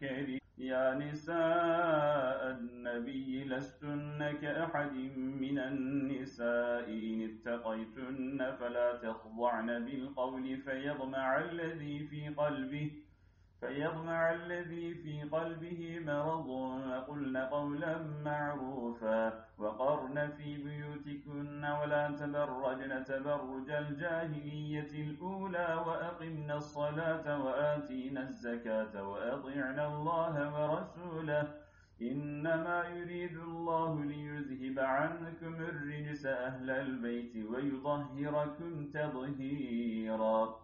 كريم يا نساء النبي لستن كأحد من النساء. إن اتقيتن فلا تخضعن بالقول فيضمع الذي في قلبه. فيضمع الذي في قلبه مرض وقلن قولا معروفا وقرن في بيوتكن ولا تبرجن تبرج الجاهلية الأولى وأقمن الصلاة وآتينا الزكاة وأطعنا الله ورسوله إنما يريد الله ليذهب عنكم الرجس أهل البيت ويطهركم تطهيرا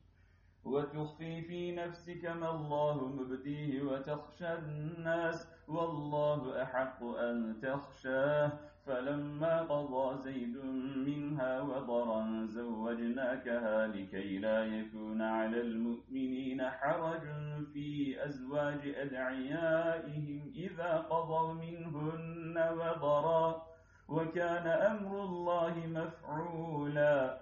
وتخفي في نفسك ما الله مبديه وتخشى الناس والله أحق أن تخشاه. فلما قضى زيد منها وضرا زوجناكها لكي لا يكون على المؤمنين حرج في أزواج أدعيائهم إذا قضوا منهن وضرا وكان أمر الله مفعولا.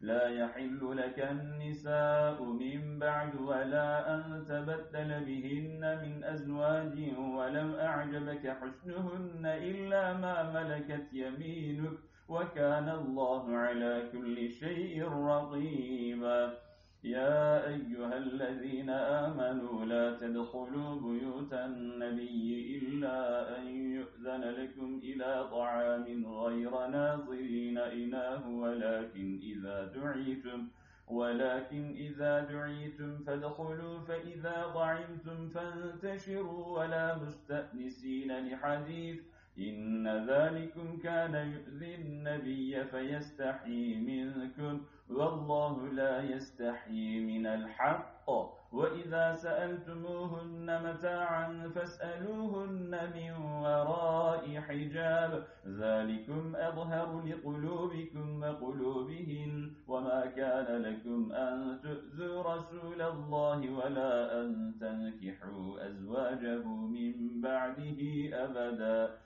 لا يحل لك النساء من بعد ولا أن تبدل بهن من أزواج ولم أعجبك حسنهن إلا ما ملكت يمينك وكان الله على كل شيء رقيبا. يا أيها الذين آمنوا لا تدخلوا بيوت النبي إلا أن يؤذن لكم إلى طعام غير ناظرين إناه ولكن إذا دعيتم ولكن إذا دعيتم فادخلوا فإذا ضعمتم فانتشروا ولا مستأنسين لحديث إن ذلكم كان يؤذي النبي فيستحي منكم. والله لا يستحي من الحق. وإذا سألتموهن متاعا فاسألوهن من وراء حجاب. ذلكم أظهر لقلوبكم وقلوبهن. وما كان لكم أن تؤذوا رسول الله ولا أن تنكحوا أزواجه من بعده أبدا.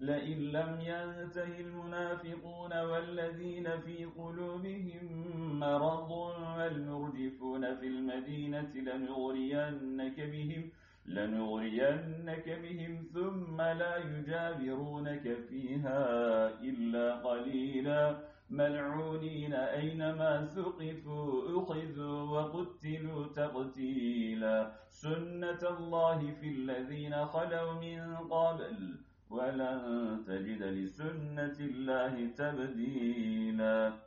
لئن لم ينته المنافقون والذين في قلوبهم مرض والمرجفون في المدينة لنغرينك بهم لنغرينك بهم ثم لا يجابرونك فيها إلا قليلا. ملعونين أينما ثقفوا أخذوا وقتلوا تقتيلا. سنة الله في الذين خلوا من قبل ولن تجد لسنة الله تبديلا.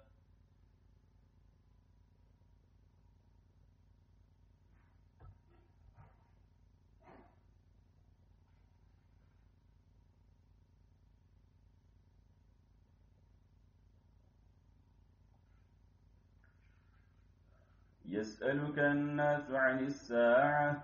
يسألك الناس عن الساعة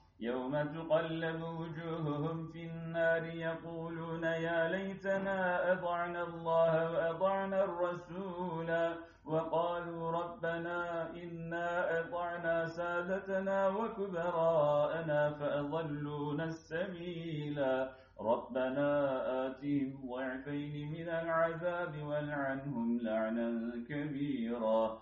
يوم تقلب وجوههم في النار يقولون يا ليتنا أضعنا الله وأضعنا الرسولا وقالوا ربنا إنا أضعنا سادتنا وكبراءنا فأضلونا السبيلا ربنا آتهم ضعفين من العذاب والعنهم لعنا كبيرا.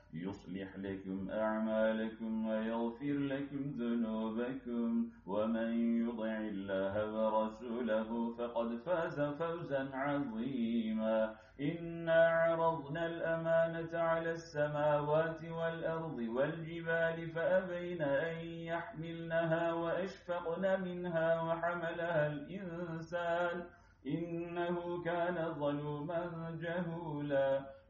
يصلح لكم أعمالكم ويغفر لكم ذنوبكم ومن يطع الله ورسوله فقد فاز فوزا عظيما. إنا عرضنا الأمانة على السماوات والأرض والجبال فأبين أن يحملنها وأشفقن منها وحملها الإنسان إنه كان ظلوما جهولا.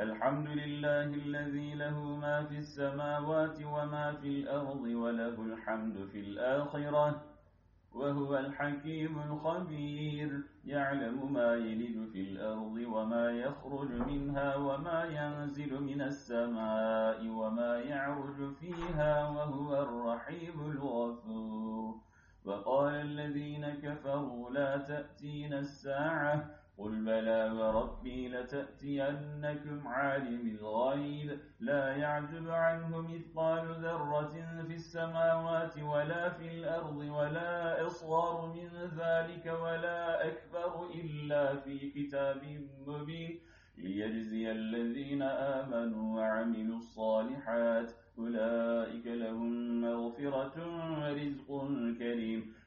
الحمد لله الذي له ما في السماوات وما في الأرض وله الحمد في الآخرة وهو الحكيم الخبير. يعلم ما يلد في الأرض وما يخرج منها وما ينزل من السماء وما يعرج فيها وهو الرحيم الغفور. وقال الذين كفروا لا تأتين الساعة قل بلى وربي لتأتينكم عالم الغيب لا يعجب عنه مثقال ذرة في السماوات ولا في الأرض ولا إصغر من ذلك ولا أكبر إلا في كتاب مبين ليجزي الذين آمنوا وعملوا الصالحات أولئك لهم مغفرة ورزق كريم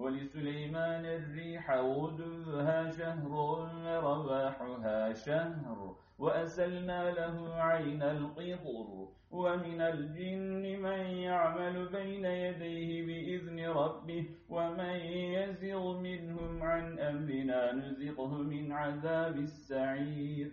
ولسليمان الريح غدوها شهر ورواحها شهر وأسلنا له عين القطر ومن الجن من يعمل بين يديه بإذن ربه ومن يزغ منهم عن أمرنا نزقه من عذاب السعير.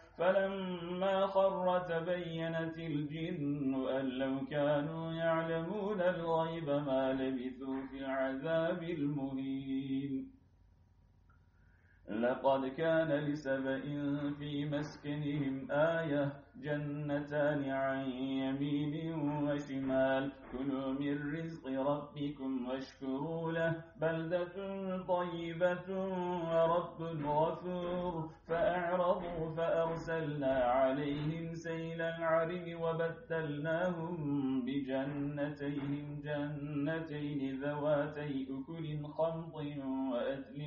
فلما خر تبينت الجن أن لو كانوا يعلمون الغيب ما لبثوا في العذاب المهين. لقد كان لسبإ في مسكنهم آية جنتان عن يمين وشمال. كلوا من رزق ربكم واشكروا له. بلدة طيبة ورب غفور. فأعرضوا فأرسلنا عليهم سيل العرم وبدلناهم بجنتيهم. جنتين ذواتي أكل خمط وأثل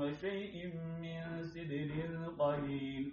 وشيء من سدر قليل.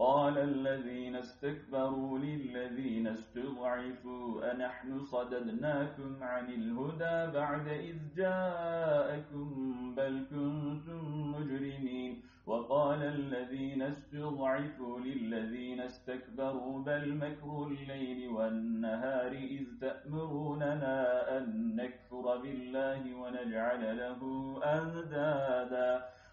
قال الذين استكبروا للذين استضعفوا أنحن صددناكم عن الهدى بعد إذ جاءكم بل كنتم مجرمين. وقال الذين استضعفوا للذين استكبروا بل مكر الليل والنهار إذ تأمروننا أن نكفر بالله ونجعل له أندادا.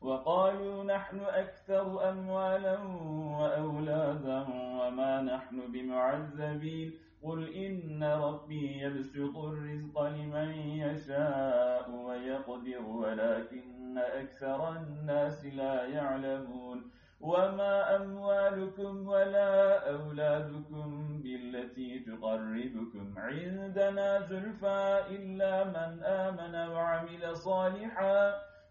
وقالوا نحن أكثر أموالا وأولادا وما نحن بمعذبين. قل إن ربي يبسط الرزق لمن يشاء ويقدر ولكن أكثر الناس لا يعلمون. وما أموالكم ولا أولادكم بالتي تقربكم عندنا زلفى إلا من آمن وعمل صالحا.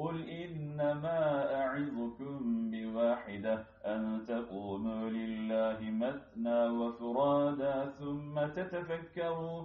قل إنما أعظكم بواحدة أن تقوموا لله مثنى وفرادا ثم تتفكروا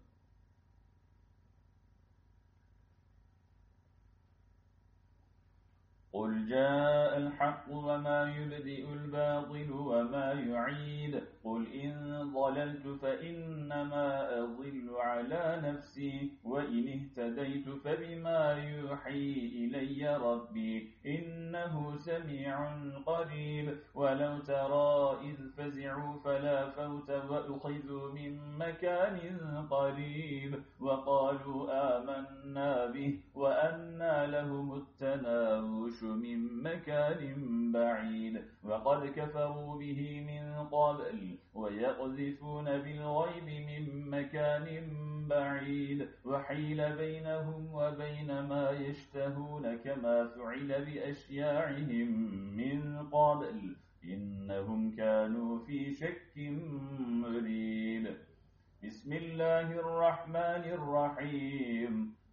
قل جاء الحق وما يبدئ الباطل وما يعيد قل إن ضللت فإنما أضل على نفسي وإن اهتديت فبما يوحي إلي ربي إنه سميع قريب ولو ترى إذ فزعوا فلا فوت وأخذوا من مكان قريب وقالوا آمنا به وأنا لهم التناوش من مكان بعيد وقد كفروا به من قبل ويقذفون بالغيب من مكان بعيد. وحيل بينهم وبين ما يشتهون كما فعل بأشياعهم من قبل إنهم كانوا في شك مريد بسم الله الرحمن الرحيم.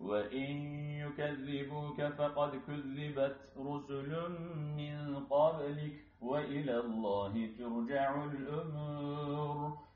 وإن يكذبوك فقد كذبت رسل من قبلك وإلى الله ترجع الأمور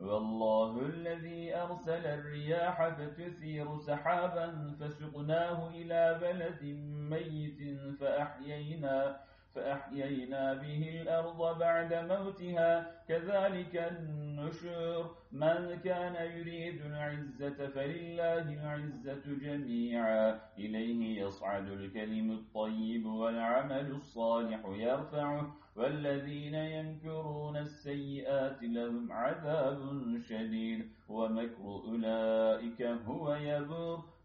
والله الذي أرسل الرياح فتثير سحابا فسقناه إلى بلد ميت فأحيينا فأحيينا به الأرض بعد موتها. كذلك النشور. من كان يريد العزة فلله العزة جميعا. إليه يصعد الكلم الطيب والعمل الصالح يرفعه. والذين ينكرون السيئات لهم عذاب شديد. ومكر أولئك هو يبور.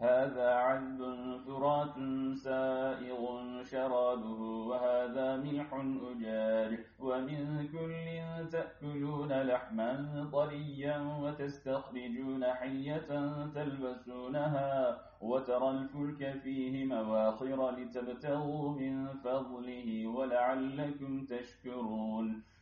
هذا عذب فرات سائغ شرابه وهذا ملح أجاج ومن كل تأكلون لحما طريا وتستخرجون حية تلبسونها وترى الفلك فيه مواخر لتبتغوا من فضله ولعلكم تشكرون.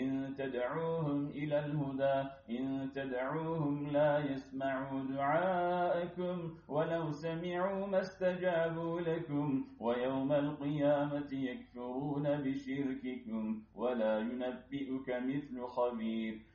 إن تدعوهم إلى الهدى إن تدعوهم لا يسمعوا دعاءكم ولو سمعوا ما استجابوا لكم ويوم القيامة يكفرون بشرككم ولا ينبئك مثل خبير.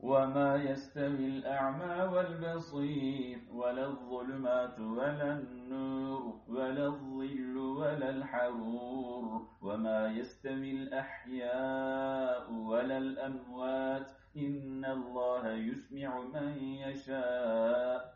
وما يستوي الأعمى والبصير ولا الظلمات ولا النور ولا الظل ولا الحرور وما يستوي الأحياء ولا الأموات إن الله يسمع من يشاء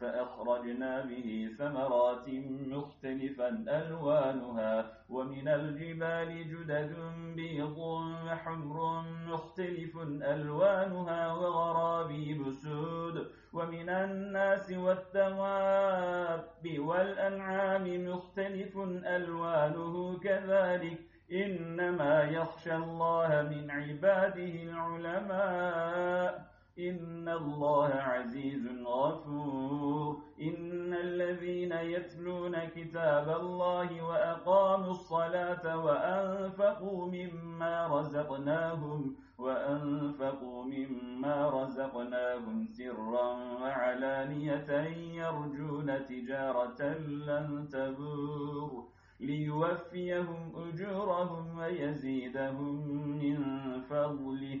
فأخرجنا به ثمرات مختلفا ألوانها ومن الجبال جدد بيض وحمر مختلف ألوانها وغرابيب سود ومن الناس والتواب والأنعام مختلف ألوانه كذلك. إنما يخشى الله من عباده العلماء. إن الله عزيز غفور. إن الذين يتلون كتاب الله وأقاموا الصلاة وأنفقوا مما رزقناهم وأنفقوا مما رزقناهم سرا وعلانية يرجون تجارة لن تبور ليوفيهم أجورهم ويزيدهم من فضله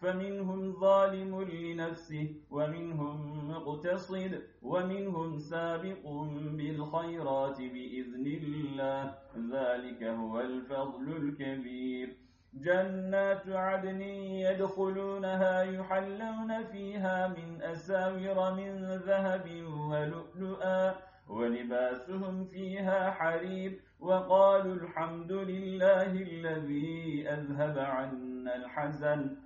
فمنهم ظالم لنفسه ومنهم مقتصد ومنهم سابق بالخيرات بإذن الله. ذلك هو الفضل الكبير. جنات عدن يدخلونها يحلون فيها من أساور من ذهب ولؤلؤا ولباسهم فيها حرير وقالوا الحمد لله الذي أذهب عنا الحزن.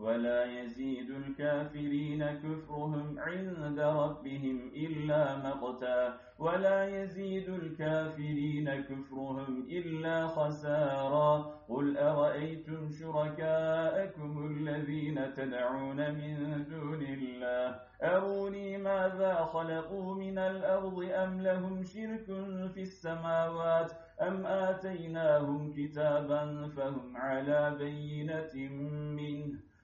ولا يزيد الكافرين كفرهم عند ربهم إلا مقتا ولا يزيد الكافرين كفرهم إلا خسارا. قل أرأيتم شركاءكم الذين تدعون من دون الله؟ أروني ماذا خلقوا من الأرض أم لهم شرك في السماوات؟ أم آتيناهم كتابا فهم على بينة منه؟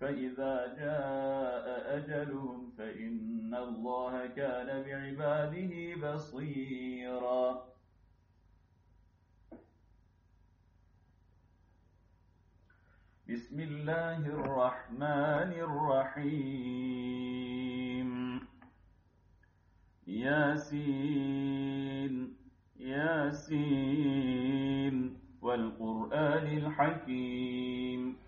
فإذا جاء أجلهم فإن الله كان بعباده بصيرا. بسم الله الرحمن الرحيم. ياسين ياسين والقرآن الحكيم.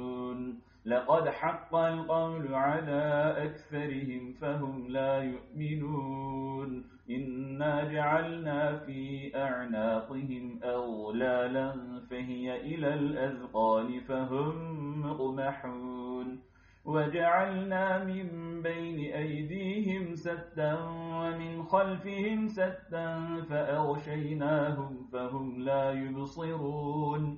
لقد حق القول على أكثرهم فهم لا يؤمنون. إنا جعلنا في أعناقهم أغلالا فهي إلى الأذقان فهم مقمحون. وجعلنا من بين أيديهم سدا ومن خلفهم سدا فأغشيناهم فهم لا يبصرون.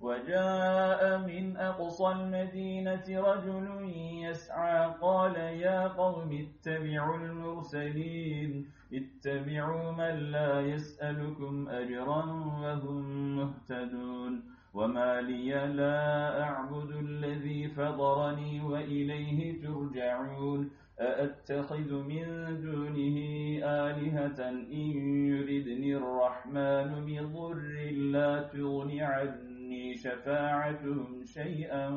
وجاء من أقصى المدينة رجل يسعى قال يا قوم اتبعوا المرسلين اتبعوا من لا يسألكم أجرا وهم مهتدون. وما لي لا أعبد الذي فضرني وإليه ترجعون. أأتخذ من دونه آلهة إن يردني الرحمن بضر لا تغن عني شفاعتهم شيئا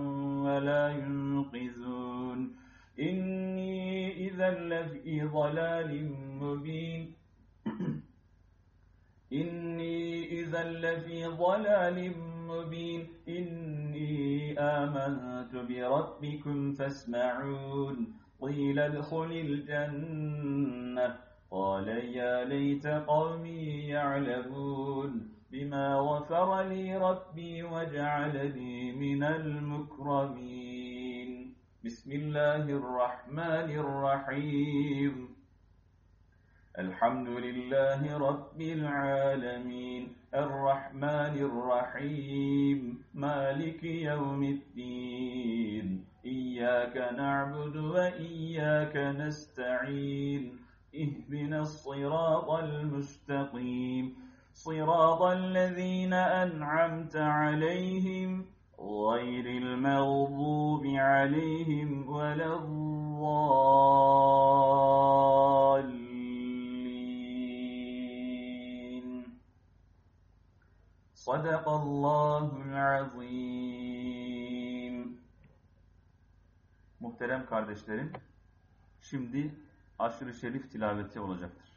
ولا ينقذون. إني إذا لفي ضلال مبين. إني إذا لفي ضلال مبين. إني آمنت بربكم فاسمعون. قيل ادخل الجنة. قال يا ليت قومي يعلمون. بما غفر لي ربي وجعلني من المكرمين. بسم الله الرحمن الرحيم. الحمد لله رب العالمين. الرحمن الرحيم. مالك يوم الدين. إياك نعبد وإياك نستعين. اهدنا الصراط المستقيم. صراط الذين أنعمت عليهم غير المغضوب عليهم ولا الضالين صدق الله العظيم Muhterem kardeşlerim, şimdi aşırı şerif tilaveti olacaktır.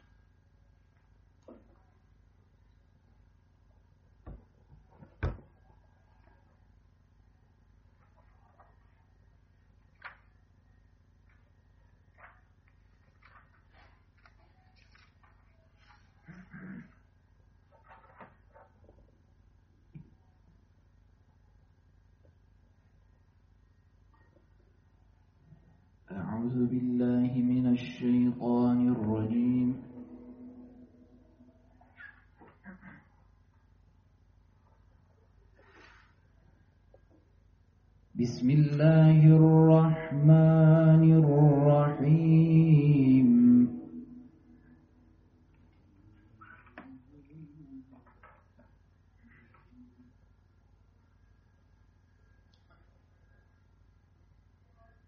أعوذ بالله من الشيطان الرجيم بسم الله الرحمن الرحيم.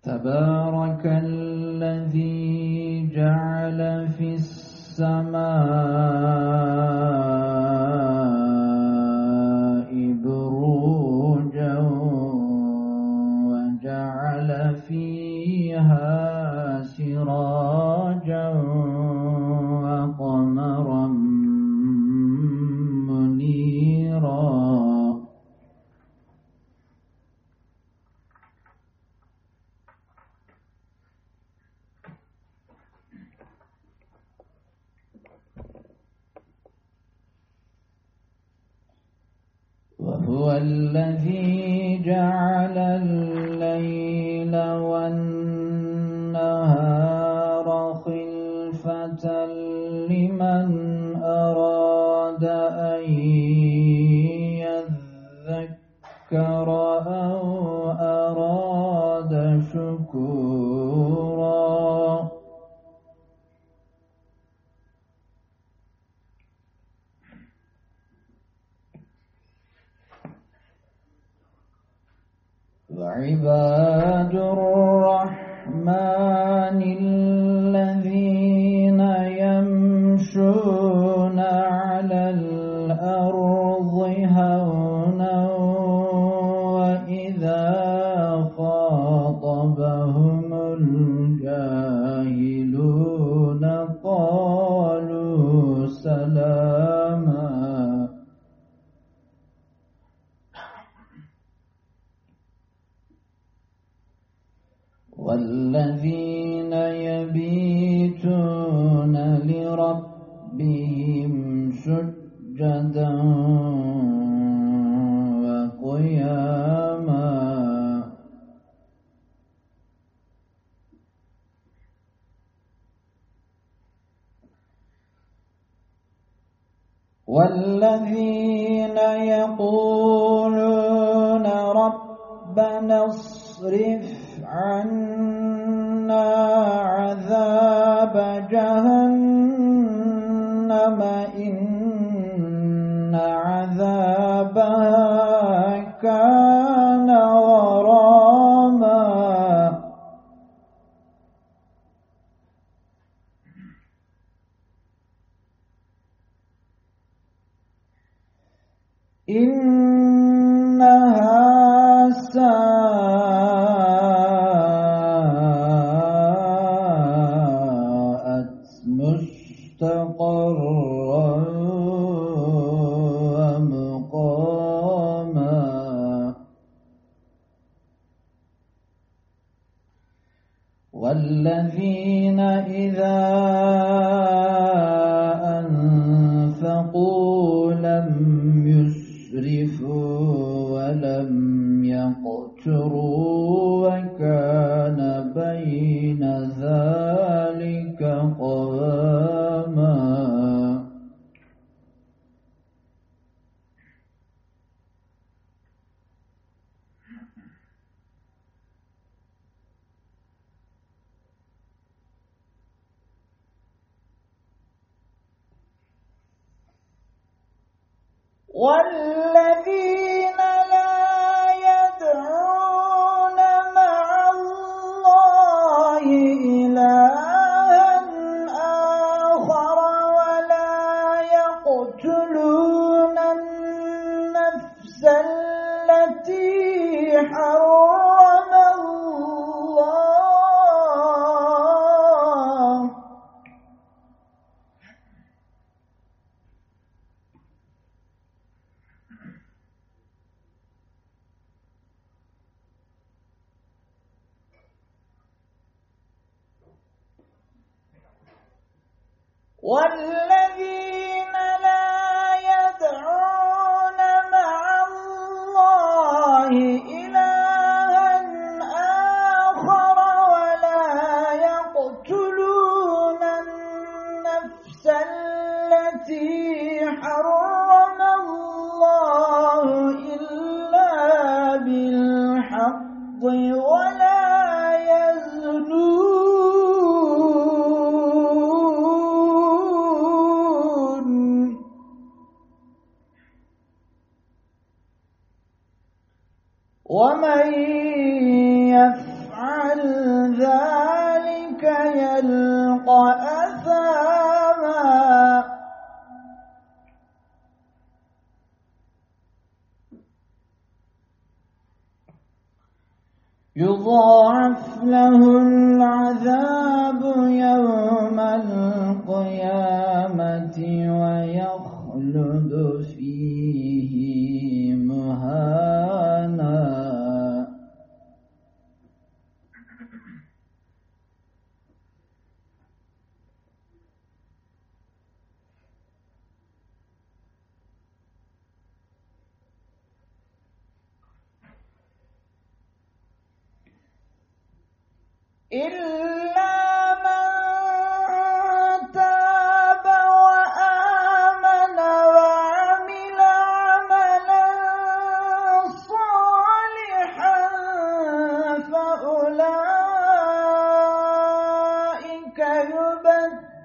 تبارك الذي جعل في السماء والذين إذا أنفقوا لم يسرفوا ولم يقتروا والذين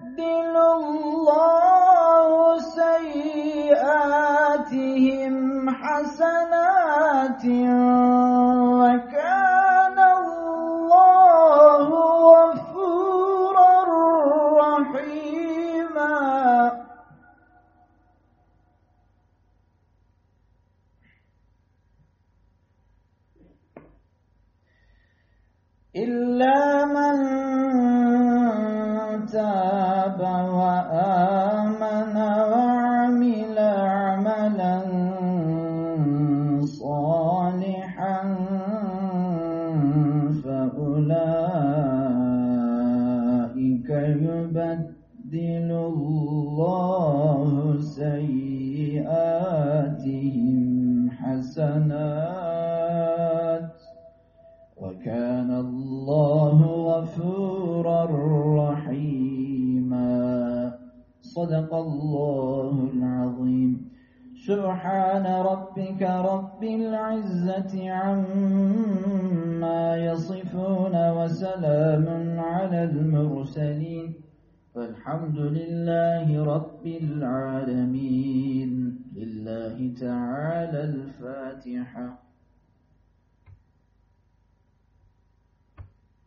يبدل